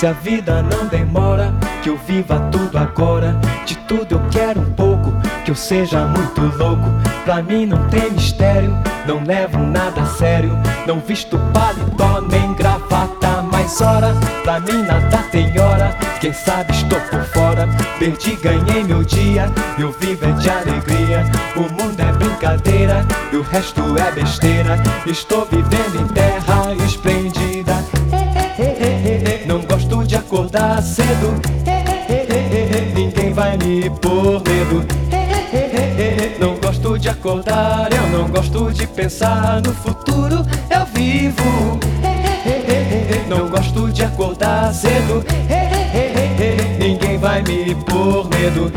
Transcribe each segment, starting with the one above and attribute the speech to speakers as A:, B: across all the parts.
A: Se a vida não demora, que eu viva tudo agora. De tudo eu quero um pouco, que eu seja muito louco. Pra mim não tem mistério, não levo nada a sério. Não visto paletó nem gravata, mais hora. Pra mim nada tem hora, quem sabe estou por fora. Perdi, ganhei meu dia, eu vivo é de alegria. O mundo é brincadeira, e o resto é besteira. Estou vivendo em terra esplêndida. Acordar cedo. Ninguém vai me pôr medo. Não gosto de acordar, eu não gosto de pensar no futuro. Eu vivo. Não gosto de acordar cedo. Ninguém vai me pôr medo.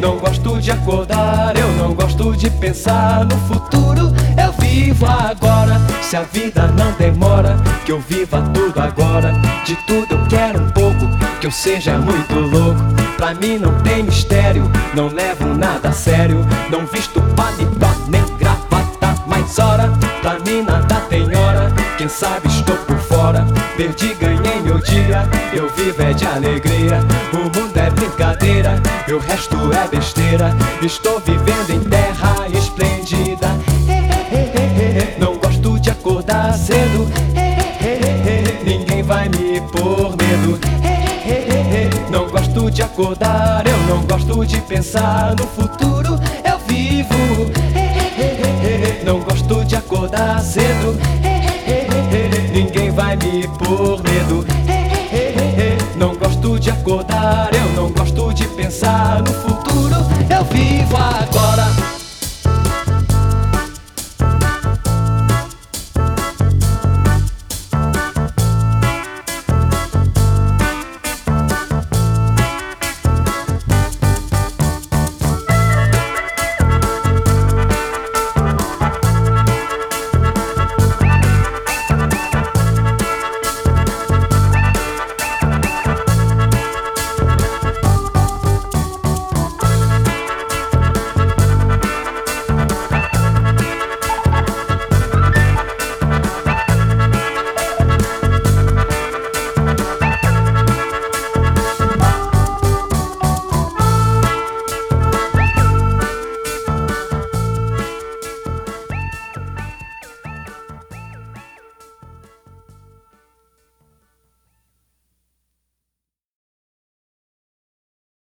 A: Não gosto de acordar, eu não gosto de pensar no futuro. Eu vivo agora. Se a vida não demora, que eu viva tudo agora. De tudo eu quero um pouco, que eu seja muito louco. Pra mim não tem mistério, não levo nada a sério. Não visto paletó nem gravata, mais hora. Pra mim nada tem hora, quem sabe estou por fora. Perdi, ganhei meu dia, eu vivo é de alegria. O mundo é brincadeira, e o resto é besteira. Estou vivendo em pôr medo. Não gosto de acordar, eu não gosto de pensar no futuro. Eu vivo. Não gosto de acordar cedo. Ninguém vai me pôr medo. Não gosto de acordar, eu não gosto de pensar no futuro. Eu vivo agora.